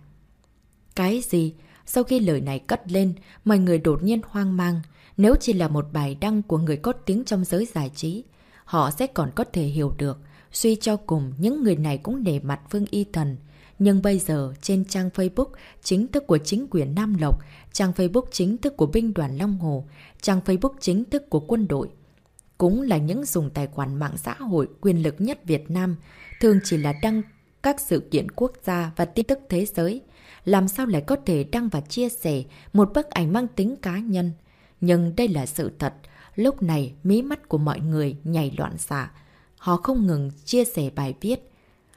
Cái gì? Sau khi lời này cất lên, mọi người đột nhiên hoang mang. Nếu chỉ là một bài đăng của người có tiếng trong giới giải trí, họ sẽ còn có thể hiểu được. Suy cho cùng, những người này cũng để mặt Phương Y Thần. Nhưng bây giờ, trên trang Facebook chính thức của chính quyền Nam Lộc, trang Facebook chính thức của binh đoàn Long Hồ, trang Facebook chính thức của quân đội, cũng là những dùng tài khoản mạng xã hội quyền lực nhất Việt Nam, thường chỉ là đăng các sự kiện quốc gia và tin tức thế giới. Làm sao lại có thể đăng và chia sẻ một bức ảnh mang tính cá nhân? Nhưng đây là sự thật. Lúc này, mí mắt của mọi người nhảy loạn xạ. Họ không ngừng chia sẻ bài viết.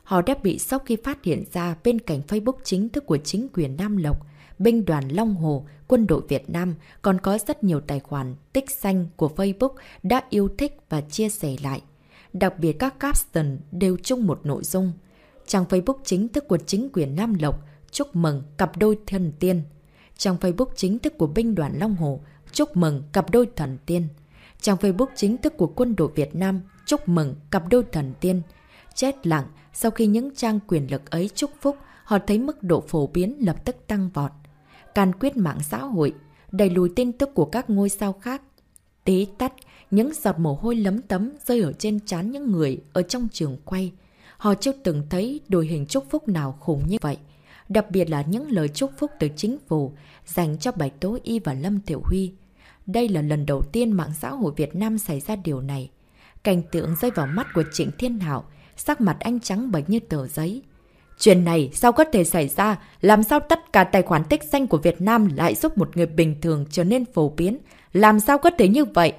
Họ đã bị sốc khi phát hiện ra bên cạnh Facebook chính thức của chính quyền Nam Lộc, binh đoàn Long Hồ, quân đội Việt Nam còn có rất nhiều tài khoản tích xanh của Facebook đã yêu thích và chia sẻ lại. Đặc biệt các caption đều chung một nội dung. Trang Facebook chính thức của chính quyền Nam Lộc chúc mừng cặp đôi thần tiên. Trang Facebook chính thức của binh đoàn Long Hồ chúc mừng cặp đôi thần tiên. Trang Facebook chính thức của quân đội Việt Nam chúc mừng cặp đôi thần tiên. Chết lặng, sau khi những trang quyền lực ấy chúc phúc, họ thấy mức độ phổ biến lập tức tăng vọt. Can quyết mạng xã hội, đẩy lùi tin tức của các ngôi sao khác. Tí tắt, những giọt mồ hôi lấm tấm rơi ở trên trán những người ở trong trường quay. Họ chưa từng thấy đồi hình chúc phúc nào khủng như vậy. Đặc biệt là những lời chúc phúc từ chính phủ dành cho Bạch Tố Y và Lâm Tiểu Huy. Đây là lần đầu tiên mạng xã hội Việt Nam xảy ra điều này. Cảnh tượng rơi vào mắt của Trịnh Thiên Hảo, sắc mặt anh trắng bệch như tờ giấy. Chuyện này sao có thể xảy ra? Làm sao tất cả tài khoản tích xanh của Việt Nam lại giúp một người bình thường trở nên phổ biến? Làm sao có thể như vậy?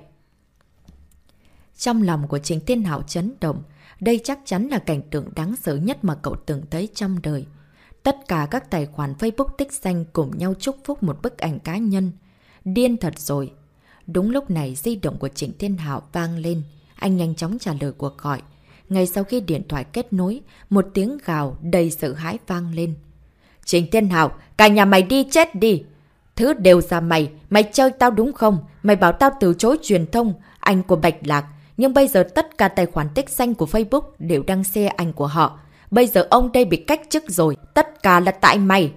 Trong lòng của Trịnh Thiên Hảo chấn động, đây chắc chắn là cảnh tượng đáng sợ nhất mà cậu từng thấy trong đời. Tất cả các tài khoản Facebook tích xanh cùng nhau chúc phúc một bức ảnh cá nhân. Điên thật rồi. Đúng lúc này di động của Trịnh Thiên Hảo vang lên. Anh nhanh chóng trả lời cuộc gọi. Ngay sau khi điện thoại kết nối, một tiếng gào đầy sợ hãi vang lên. Trình Thiên Hảo, cả nhà mày đi chết đi! Thứ đều ra mày, mày chơi tao đúng không? Mày bảo tao từ chối truyền thông, anh của Bạch Lạc. Nhưng bây giờ tất cả tài khoản tích xanh của Facebook đều đăng xe ảnh của họ. Bây giờ ông đây bị cách chức rồi, tất cả là tại mày.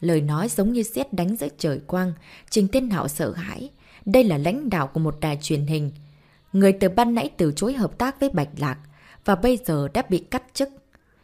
Lời nói giống như xét đánh giữa trời quang, Trình Thiên Hạo sợ hãi. Đây là lãnh đạo của một đài truyền hình. Người từ ban nãy từ chối hợp tác với Bạch Lạc và bây giờ đã bị cắt chức.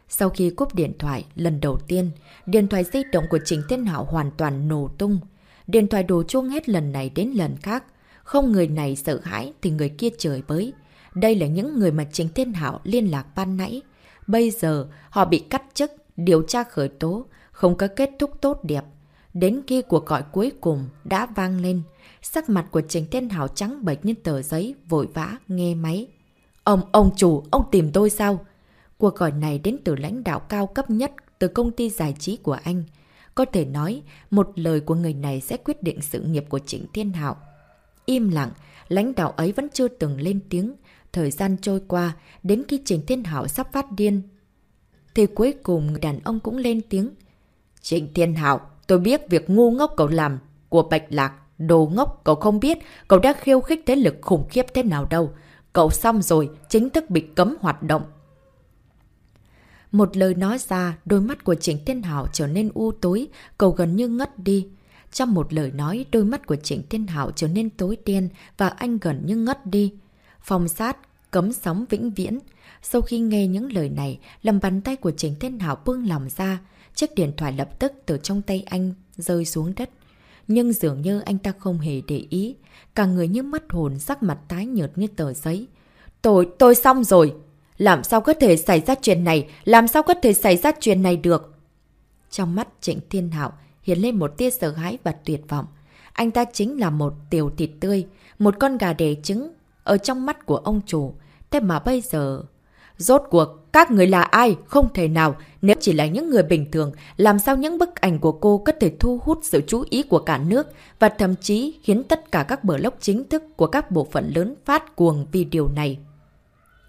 Sau khi cúp điện thoại lần đầu tiên, điện thoại di động của Trình Thiên Hạo hoàn toàn nổ tung. Điện thoại đổ chuông hết lần này đến lần khác. Không người này sợ hãi thì người kia trời bới. Đây là những người mà Trình Thiên Hạo liên lạc ban nãy. Bây giờ họ bị cắt chức, điều tra khởi tố, không có kết thúc tốt đẹp. Đến khi cuộc gọi cuối cùng đã vang lên, sắc mặt của Trình Thiên Hảo trắng bệch như tờ giấy, vội vã, nghe máy. Ông, ông chủ, ông tìm tôi sao? Cuộc gọi này đến từ lãnh đạo cao cấp nhất từ công ty giải trí của anh. Có thể nói, một lời của người này sẽ quyết định sự nghiệp của Trịnh Thiên Hạo. Im lặng, lãnh đạo ấy vẫn chưa từng lên tiếng. Thời gian trôi qua, đến khi Trịnh Thiên Hạo sắp phát điên. Thì cuối cùng người đàn ông cũng lên tiếng. Trịnh Thiên Hạo, tôi biết việc ngu ngốc cậu làm của Bạch Lạc. Đồ ngốc, cậu không biết, cậu đã khiêu khích thế lực khủng khiếp thế nào đâu. Cậu xong rồi, chính thức bị cấm hoạt động. Một lời nói ra, đôi mắt của Trịnh Thiên Hảo trở nên u tối, cậu gần như ngất đi. Trong một lời nói, đôi mắt của Trịnh Thiên Hảo trở nên tối đen và anh gần như ngất đi. Phòng sát, cấm sóng vĩnh viễn. Sau khi nghe những lời này, lầm bàn tay của Trịnh Thiên Hảo buông lòng ra. Chiếc điện thoại lập tức từ trong tay anh rơi xuống đất. Nhưng dường như anh ta không hề để ý. Cả người như mất hồn, sắc mặt tái nhợt như tờ giấy. Tôi, tôi xong rồi! Làm sao có thể xảy ra chuyện này? Làm sao có thể xảy ra chuyện này được? Trong mắt Trịnh Thiên Hạo hiện lên một tia sợ hãi và tuyệt vọng. Anh ta chính là một tiểu thịt tươi, một con gà đẻ trứng ở trong mắt của ông chủ. Thế mà bây giờ... Rốt cuộc, các người là ai? Không thể nào. Nếu chỉ là những người bình thường, làm sao những bức ảnh của cô có thể thu hút sự chú ý của cả nước và thậm chí khiến tất cả các blog chính thức của các bộ phận lớn phát cuồng vì điều này.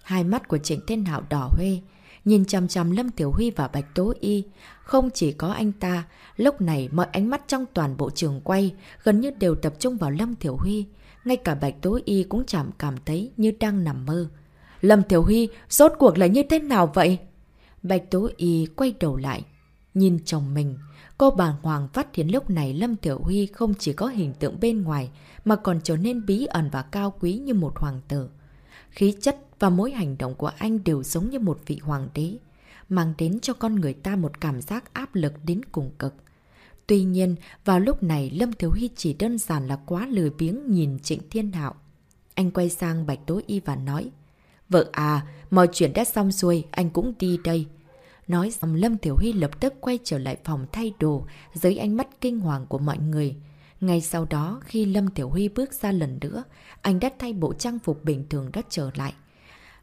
Hai mắt của Trịnh Thiên Hạo đỏ huê, nhìn chăm chăm Lâm Tiểu Huy và Bạch Tố Y. Không chỉ có anh ta, lúc này mọi ánh mắt trong toàn bộ trường quay gần như đều tập trung vào Lâm Tiểu Huy. Ngay cả Bạch Tố Y cũng chẳng cảm thấy như đang nằm mơ. Lâm Tiểu Huy, rốt cuộc là như thế nào vậy? Bạch Tố Y quay đầu lại, nhìn chồng mình. Cô bàng hoàng phát hiện lúc này Lâm Tiểu Huy không chỉ có hình tượng bên ngoài mà còn trở nên bí ẩn và cao quý như một hoàng tử. Khí chất và mỗi hành động của anh đều giống như một vị hoàng đế, mang đến cho con người ta một cảm giác áp lực đến cùng cực. Tuy nhiên, vào lúc này Lâm Thiếu Hy chỉ đơn giản là quá lười biếng nhìn Trịnh Thiên Hạo. Anh quay sang Bạch Tố Y và nói, Vợ à, mọi chuyện đã xong xuôi, anh cũng đi đây. Nói xong Lâm Tiểu Huy lập tức quay trở lại phòng thay đồ dưới ánh mắt kinh hoàng của mọi người. Ngay sau đó, khi Lâm Tiểu Huy bước ra lần nữa, anh đã thay bộ trang phục bình thường đã trở lại.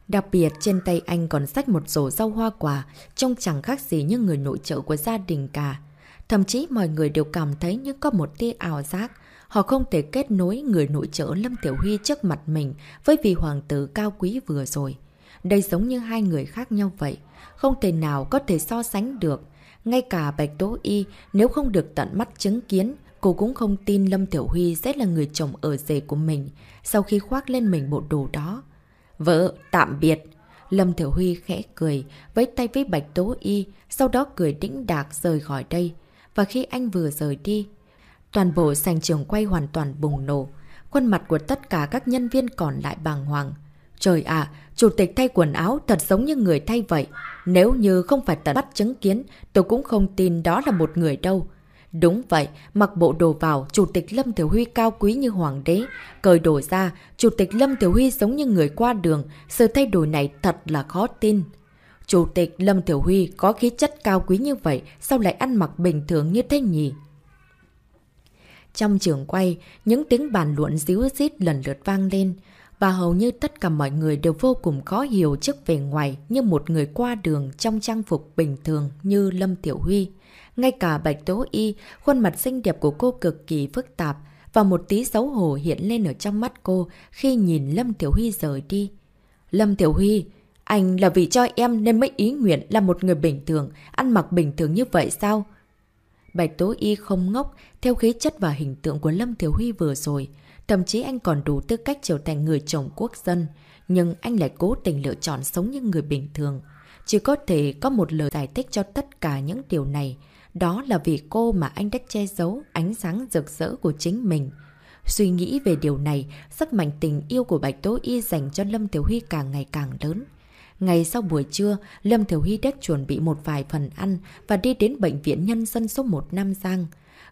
Đặc biệt trên tay anh còn sách một rổ rau hoa quả, trông chẳng khác gì như người nội trợ của gia đình cả. Thậm chí mọi người đều cảm thấy như có một tia ảo giác. Họ không thể kết nối người nội trợ Lâm Tiểu Huy trước mặt mình với vị hoàng tử cao quý vừa rồi. Đây giống như hai người khác nhau vậy. Không thể nào có thể so sánh được. Ngay cả Bạch Tố Y nếu không được tận mắt chứng kiến, cô cũng không tin Lâm Tiểu Huy sẽ là người chồng ở rể của mình sau khi khoác lên mình bộ đồ đó. Vợ, tạm biệt. Lâm Thiểu Huy khẽ cười, với tay với Bạch Tố Y, sau đó cười đĩnh đạc rời khỏi đây. Và khi anh vừa rời đi, toàn bộ sành trường quay hoàn toàn bùng nổ. Khuôn mặt của tất cả các nhân viên còn lại bàng hoàng. Trời ạ, chủ tịch thay quần áo thật giống như người thay vậy. Nếu như không phải tận bắt chứng kiến, tôi cũng không tin đó là một người đâu. Đúng vậy, mặc bộ đồ vào, Chủ tịch Lâm Tiểu Huy cao quý như hoàng đế. Cởi đồ ra, Chủ tịch Lâm Tiểu Huy giống như người qua đường. Sự thay đổi này thật là khó tin. Chủ tịch Lâm Tiểu Huy có khí chất cao quý như vậy, sao lại ăn mặc bình thường như thế nhỉ? Trong trường quay, những tiếng bàn luận díu dít lần lượt vang lên. Và hầu như tất cả mọi người đều vô cùng khó hiểu trước về ngoài như một người qua đường trong trang phục bình thường như Lâm Tiểu Huy. Ngay cả Bạch Tố Y, khuôn mặt xinh đẹp của cô cực kỳ phức tạp và một tí xấu hổ hiện lên ở trong mắt cô khi nhìn Lâm Tiểu Huy rời đi. Lâm Tiểu Huy, anh là vì cho em nên mới ý nguyện là một người bình thường, ăn mặc bình thường như vậy sao? Bạch Tố Y không ngốc theo khí chất và hình tượng của Lâm Thiếu Huy vừa rồi. Thậm chí anh còn đủ tư cách trở thành người chồng quốc dân. Nhưng anh lại cố tình lựa chọn sống như người bình thường. Chỉ có thể có một lời giải thích cho tất cả những điều này. Đó là vì cô mà anh đã che giấu ánh sáng rực rỡ của chính mình. Suy nghĩ về điều này, sức mạnh tình yêu của Bạch Tố Y dành cho Lâm Tiểu Huy càng ngày càng lớn. Ngày sau buổi trưa, Lâm Thiểu Huy đã chuẩn bị một vài phần ăn và đi đến Bệnh viện Nhân dân số 1 Nam Giang.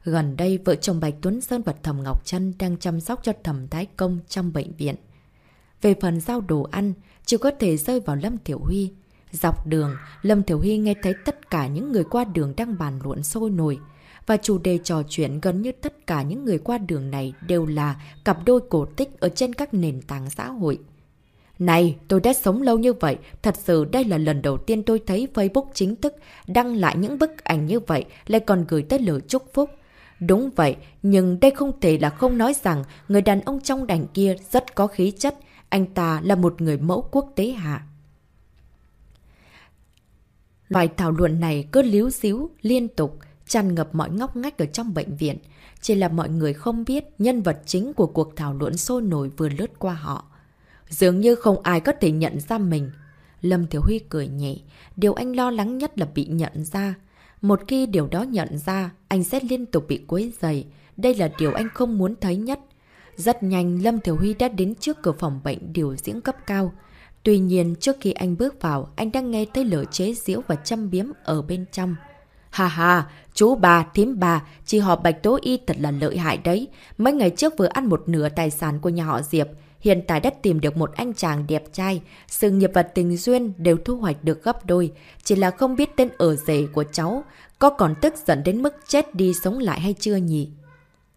Gần đây, vợ chồng Bạch Tuấn Sơn và Thẩm Ngọc Trân đang chăm sóc cho Thẩm Thái Công trong bệnh viện. Về phần giao đồ ăn, chỉ có thể rơi vào Lâm Thiểu Huy. Dọc đường, Lâm Thiểu Huy nghe thấy tất cả những người qua đường đang bàn luận sôi nổi. Và chủ đề trò chuyện gần như tất cả những người qua đường này đều là cặp đôi cổ tích ở trên các nền tảng xã hội. Này, tôi đã sống lâu như vậy, thật sự đây là lần đầu tiên tôi thấy Facebook chính thức đăng lại những bức ảnh như vậy, lại còn gửi tới lời chúc phúc. Đúng vậy, nhưng đây không thể là không nói rằng người đàn ông trong đành kia rất có khí chất, anh ta là một người mẫu quốc tế hạ. Loại thảo luận này cứ líu xíu, liên tục, tràn ngập mọi ngóc ngách ở trong bệnh viện. Chỉ là mọi người không biết nhân vật chính của cuộc thảo luận sôi nổi vừa lướt qua họ. Dường như không ai có thể nhận ra mình. Lâm Thiếu Huy cười nhẹ. Điều anh lo lắng nhất là bị nhận ra. Một khi điều đó nhận ra, anh sẽ liên tục bị quấy dày. Đây là điều anh không muốn thấy nhất. Rất nhanh, Lâm Thiểu Huy đã đến trước cửa phòng bệnh điều diễn cấp cao. Tuy nhiên, trước khi anh bước vào, anh đang nghe thấy lời chế giễu và châm biếm ở bên trong. Hà hà, chú bà, thím bà, chị họ Bạch Tố Y thật là lợi hại đấy. Mấy ngày trước vừa ăn một nửa tài sản của nhà họ Diệp, hiện tại đã tìm được một anh chàng đẹp trai. Sự nghiệp và tình duyên đều thu hoạch được gấp đôi, chỉ là không biết tên ở rể của cháu, có còn tức giận đến mức chết đi sống lại hay chưa nhỉ?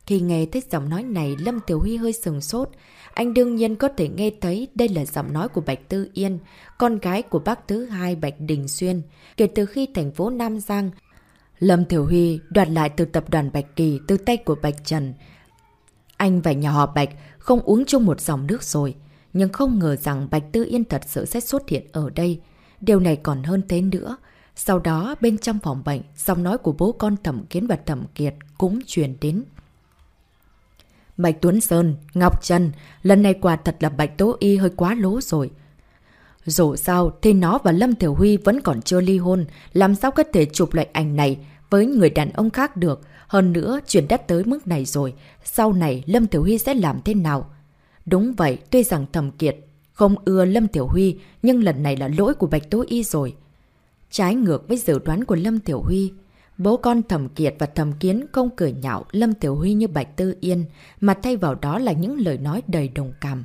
Khi nghe thấy giọng nói này, Lâm Tiểu Huy hơi sừng sốt. Anh đương nhiên có thể nghe thấy đây là giọng nói của Bạch Tư Yên, con gái của bác thứ hai Bạch Đình Xuyên. Kể từ khi thành phố Nam Giang, Lâm Tiểu Huy đoạt lại từ tập đoàn Bạch Kỳ từ tay của Bạch Trần. Anh và nhà họ Bạch không uống chung một dòng nước rồi, nhưng không ngờ rằng Bạch Tư Yên thật sự sẽ xuất hiện ở đây. Điều này còn hơn thế nữa. Sau đó, bên trong phòng bệnh, giọng nói của bố con Thẩm Kiến và Thẩm Kiệt cũng truyền đến. Bạch Tuấn Sơn, Ngọc Trần, lần này quả thật là Bạch Tố Y hơi quá lố rồi. Dù sao thì nó và Lâm Thiểu Huy vẫn còn chưa ly hôn, làm sao có thể chụp lại ảnh này với người đàn ông khác được. Hơn nữa, chuyển đất tới mức này rồi, sau này Lâm Tiểu Huy sẽ làm thế nào? Đúng vậy, tuy rằng Thẩm Kiệt không ưa Lâm Tiểu Huy, nhưng lần này là lỗi của Bạch Tố Y rồi. Trái ngược với dự đoán của Lâm Tiểu Huy, bố con Thẩm Kiệt và Thẩm Kiến không cười nhạo Lâm Tiểu Huy như Bạch Tư Yên, mà thay vào đó là những lời nói đầy đồng cảm.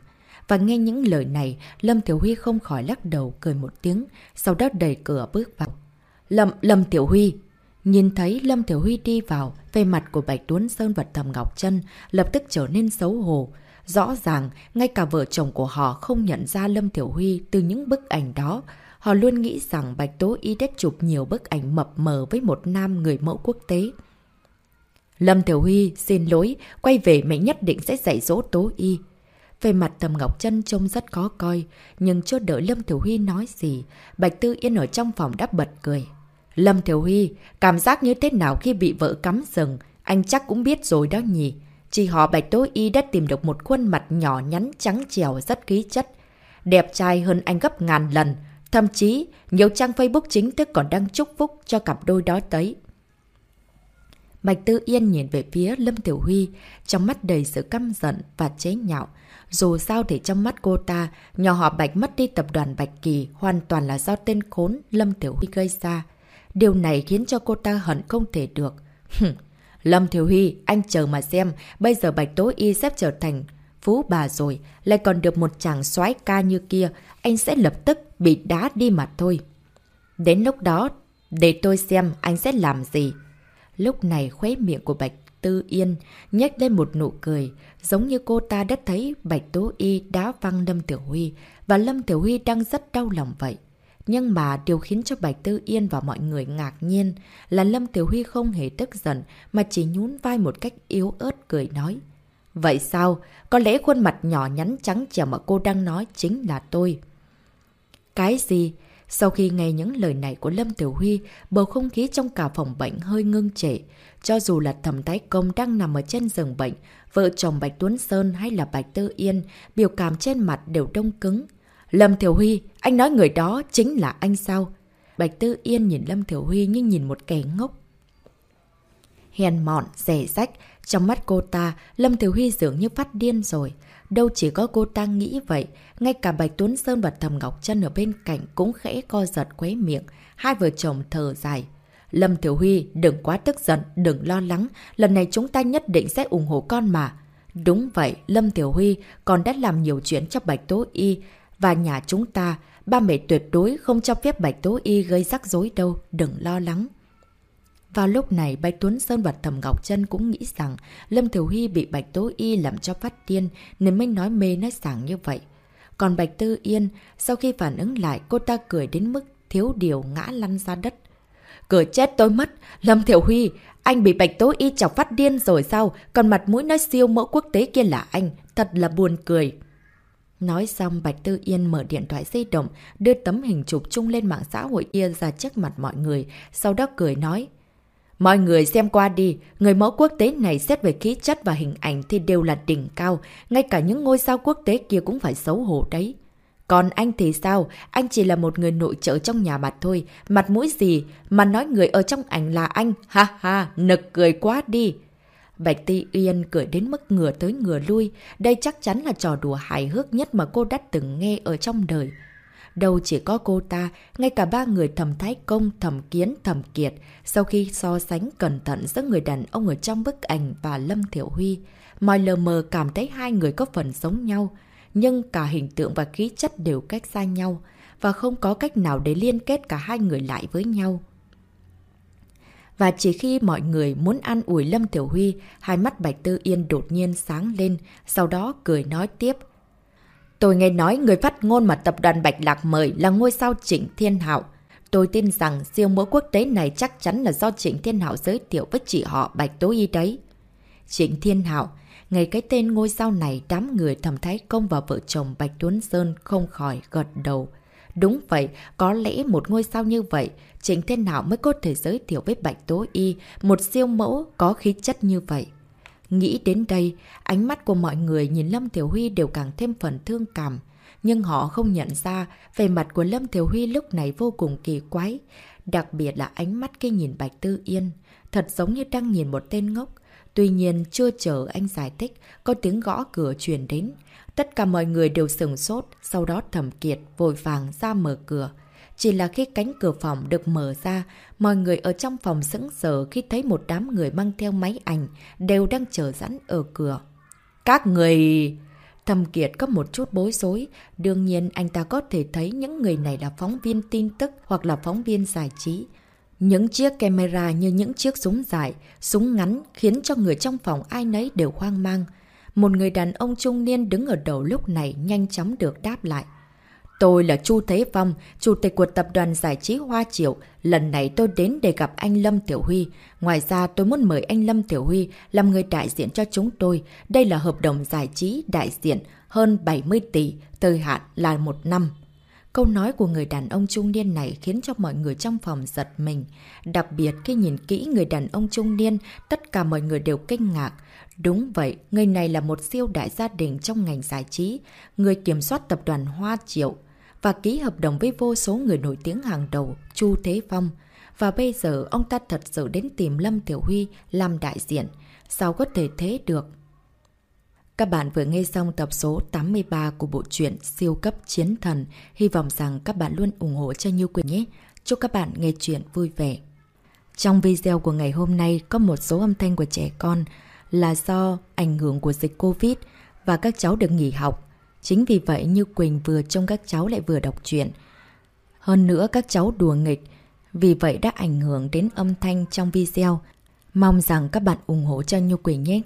Và nghe những lời này, Lâm Tiểu Huy không khỏi lắc đầu cười một tiếng, sau đó đẩy cửa bước vào. Lâm, Lâm Tiểu Huy! Nhìn thấy Lâm Tiểu Huy đi vào, về mặt của Bạch Tuấn Sơn vật Thầm Ngọc Trân lập tức trở nên xấu hổ. Rõ ràng, ngay cả vợ chồng của họ không nhận ra Lâm Tiểu Huy từ những bức ảnh đó. Họ luôn nghĩ rằng Bạch Tố Y đã chụp nhiều bức ảnh mập mờ với một nam người mẫu quốc tế. Lâm Tiểu Huy, xin lỗi, quay về mẹ nhất định sẽ dạy dỗ Tố Y. Về mặt Tầm Ngọc Trân trông rất khó coi, nhưng chưa đợi Lâm Thiểu Huy nói gì, Bạch Tư Yên ở trong phòng đáp bật cười. Lâm Thiểu Huy, cảm giác như thế nào khi bị vợ cắm sừng, anh chắc cũng biết rồi đó nhỉ. Chỉ họ Bạch Tố Y đã tìm được một khuôn mặt nhỏ nhắn trắng trèo rất khí chất. Đẹp trai hơn anh gấp ngàn lần, thậm chí nhiều trang Facebook chính thức còn đang chúc phúc cho cặp đôi đó tới. Bạch Tư Yên nhìn về phía Lâm Tiểu Huy, trong mắt đầy sự căm giận và chế nhạo. Dù sao thì trong mắt cô ta, nhỏ họ Bạch mất đi tập đoàn Bạch Kỳ hoàn toàn là do tên khốn Lâm Tiểu Huy gây ra. Điều này khiến cho cô ta hận không thể được. Lâm Thiếu Huy, anh chờ mà xem, bây giờ Bạch Tố Y sắp trở thành phú bà rồi, lại còn được một chàng soái ca như kia, anh sẽ lập tức bị đá đi mặt thôi. Đến lúc đó, để tôi xem anh sẽ làm gì. Lúc này khóe miệng của Bạch Tư Yên nhếch lên một nụ cười, giống như cô ta đã thấy Bạch Tố Y đá văng Lâm Tiểu Huy và Lâm Tiểu Huy đang rất đau lòng vậy. Nhưng mà điều khiến cho Bạch Tư Yên và mọi người ngạc nhiên là Lâm Tiểu Huy không hề tức giận mà chỉ nhún vai một cách yếu ớt cười nói. Vậy sao? Có lẽ khuôn mặt nhỏ nhắn trắng trẻo mà cô đang nói chính là tôi. Cái gì? Sau khi nghe những lời này của Lâm Tiểu Huy, bầu không khí trong cả phòng bệnh hơi ngưng trệ. Cho dù là thẩm tái công đang nằm ở trên giường bệnh, vợ chồng Bạch Tuấn Sơn hay là Bạch Tư Yên, biểu cảm trên mặt đều đông cứng. Lâm Thiểu Huy, anh nói người đó chính là anh sao? Bạch Tư Yên nhìn Lâm Thiểu Huy như nhìn một kẻ ngốc. Hèn mọn, rẻ rách, trong mắt cô ta, Lâm Thiểu Huy dường như phát điên rồi. Đâu chỉ có cô ta nghĩ vậy, ngay cả Bạch Tuấn Sơn và Thầm Ngọc Trân ở bên cạnh cũng khẽ co giật quấy miệng, hai vợ chồng thở dài. Lâm Thiểu Huy, đừng quá tức giận, đừng lo lắng, lần này chúng ta nhất định sẽ ủng hộ con mà. Đúng vậy, Lâm Tiểu Huy còn đã làm nhiều chuyện cho Bạch Tố Y và nhà chúng ta. Ba mẹ tuyệt đối không cho phép Bạch Tố Y gây rắc rối đâu, đừng lo lắng. Vào lúc này, Bạch Tuấn Sơn và Thẩm Ngọc Trân cũng nghĩ rằng Lâm Thiểu Huy bị Bạch Tố Y làm cho phát điên nên mới nói mê nói sảng như vậy. Còn Bạch Tư Yên, sau khi phản ứng lại, cô ta cười đến mức thiếu điều ngã lăn ra đất. Cửa chết tôi mất. Lâm Thiểu Huy, anh bị Bạch Tố Y chọc phát điên rồi sao? Còn mặt mũi nói siêu mẫu quốc tế kia là anh. Thật là buồn cười. Nói xong Bạch Tư Yên mở điện thoại di động, đưa tấm hình chụp chung lên mạng xã hội kia ra trước mặt mọi người, sau đó cười nói. Mọi người xem qua đi, người mẫu quốc tế này xét về khí chất và hình ảnh thì đều là đỉnh cao, ngay cả những ngôi sao quốc tế kia cũng phải xấu hổ đấy. Còn anh thì sao? Anh chỉ là một người nội trợ trong nhà mặt thôi, mặt mũi gì mà nói người ở trong ảnh là anh, ha ha, nực cười quá đi. Bạch Ti Yên cười đến mức ngửa tới ngửa lui, đây chắc chắn là trò đùa hài hước nhất mà cô đã từng nghe ở trong đời. Đâu chỉ có cô ta, ngay cả ba người thầm Thái Công, thầm Kiến, thầm Kiệt, sau khi so sánh cẩn thận giữa người đàn ông ở trong bức ảnh và Lâm Thiểu Huy, mọi lờ mờ cảm thấy hai người có phần giống nhau, nhưng cả hình tượng và khí chất đều cách xa nhau, và không có cách nào để liên kết cả hai người lại với nhau. Và chỉ khi mọi người muốn ăn ủi Lâm Tiểu Huy, hai mắt Bạch Tư Yên đột nhiên sáng lên, sau đó cười nói tiếp. Tôi nghe nói người phát ngôn mà tập đoàn Bạch Lạc mời là ngôi sao Trịnh Thiên Hạo. Tôi tin rằng siêu mẫu quốc tế này chắc chắn là do Trịnh Thiên Hạo giới thiệu với chị họ Bạch Tố Y đấy. Trịnh Thiên Hạo, ngay cái tên ngôi sao này đám người thầm thái công và vợ chồng Bạch Tuấn Sơn không khỏi gật đầu. Đúng vậy, có lẽ một ngôi sao như vậy, chính thế nào mới có thể giới thiệu với Bạch Tố Y một siêu mẫu có khí chất như vậy. Nghĩ đến đây, ánh mắt của mọi người nhìn Lâm Tiểu Huy đều càng thêm phần thương cảm. Nhưng họ không nhận ra, về mặt của Lâm Tiểu Huy lúc này vô cùng kỳ quái. Đặc biệt là ánh mắt khi nhìn Bạch Tư Yên. Thật giống như đang nhìn một tên ngốc. Tuy nhiên, chưa chờ anh giải thích, có tiếng gõ cửa truyền đến. Tất cả mọi người đều sừng sốt, sau đó thẩm kiệt vội vàng ra mở cửa. Chỉ là khi cánh cửa phòng được mở ra, mọi người ở trong phòng sững sờ khi thấy một đám người mang theo máy ảnh đều đang chờ sẵn ở cửa. Các người... Thầm Kiệt có một chút bối rối, đương nhiên anh ta có thể thấy những người này là phóng viên tin tức hoặc là phóng viên giải trí. Những chiếc camera như những chiếc súng dài, súng ngắn khiến cho người trong phòng ai nấy đều hoang mang. Một người đàn ông trung niên đứng ở đầu lúc này nhanh chóng được đáp lại. Tôi là Chu Thế Phong, chủ tịch của tập đoàn giải trí Hoa Triệu. Lần này tôi đến để gặp anh Lâm Tiểu Huy. Ngoài ra tôi muốn mời anh Lâm Tiểu Huy làm người đại diện cho chúng tôi. Đây là hợp đồng giải trí đại diện hơn 70 tỷ, thời hạn là một năm. Câu nói của người đàn ông trung niên này khiến cho mọi người trong phòng giật mình. Đặc biệt khi nhìn kỹ người đàn ông trung niên, tất cả mọi người đều kinh ngạc. Đúng vậy, người này là một siêu đại gia đình trong ngành giải trí, người kiểm soát tập đoàn Hoa Triệu và ký hợp đồng với vô số người nổi tiếng hàng đầu, Chu Thế Phong. Và bây giờ ông ta thật sự đến tìm Lâm Tiểu Huy làm đại diện. Sao có thể thế được? Các bạn vừa nghe xong tập số 83 của bộ truyện Siêu cấp Chiến Thần. Hy vọng rằng các bạn luôn ủng hộ cho Như Quỳnh nhé. Chúc các bạn nghe chuyện vui vẻ. Trong video của ngày hôm nay có một số âm thanh của trẻ con là do ảnh hưởng của dịch Covid và các cháu được nghỉ học. Chính vì vậy Như Quỳnh vừa trông các cháu lại vừa đọc truyện. Hơn nữa các cháu đùa nghịch, vì vậy đã ảnh hưởng đến âm thanh trong video. Mong rằng các bạn ủng hộ cho Như Quỳnh nhé.